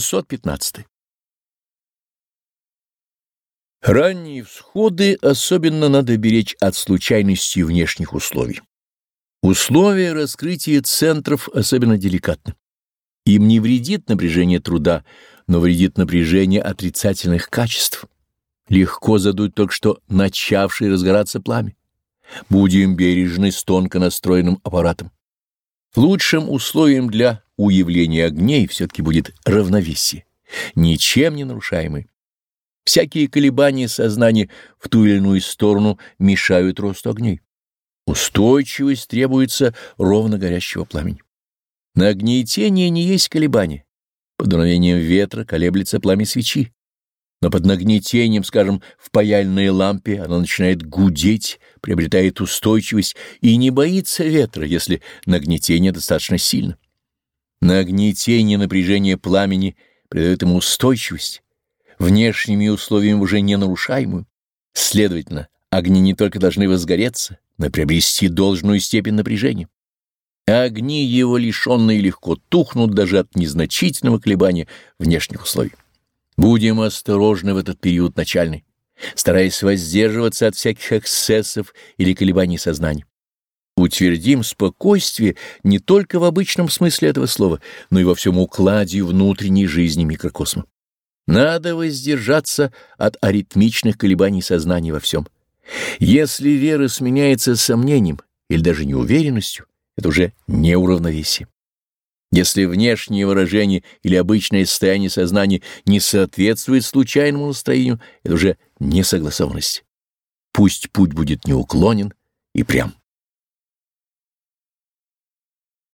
615. Ранние всходы особенно надо беречь от случайности внешних условий. Условия раскрытия центров особенно деликатны. Им не вредит напряжение труда, но вредит напряжение отрицательных качеств. Легко задуть только что начавший разгораться пламя. Будем бережны с тонко настроенным аппаратом. Лучшим условием для уявления огней все-таки будет равновесие, ничем не нарушаемый. Всякие колебания сознания в ту или иную сторону мешают росту огней. Устойчивость требуется ровно горящего пламени. На гниетение не есть колебания. Под дуновением ветра колеблется пламя свечи. Но под нагнетением, скажем, в паяльной лампе она начинает гудеть, приобретает устойчивость и не боится ветра, если нагнетение достаточно сильно. Нагнетение напряжения пламени придает ему устойчивость, внешними условиями уже не нарушаемую. Следовательно, огни не только должны возгореться, но и приобрести должную степень напряжения. Огни его лишенные легко тухнут даже от незначительного колебания внешних условий. Будем осторожны в этот период начальный, стараясь воздерживаться от всяких эксцессов или колебаний сознания. Утвердим спокойствие не только в обычном смысле этого слова, но и во всем укладе внутренней жизни микрокосма. Надо воздержаться от аритмичных колебаний сознания во всем. Если вера сменяется сомнением или даже неуверенностью, это уже неуравновесие. Если внешнее выражение или обычное состояние сознания не соответствует случайному настроению, это уже несогласованность. Пусть путь будет неуклонен и прям.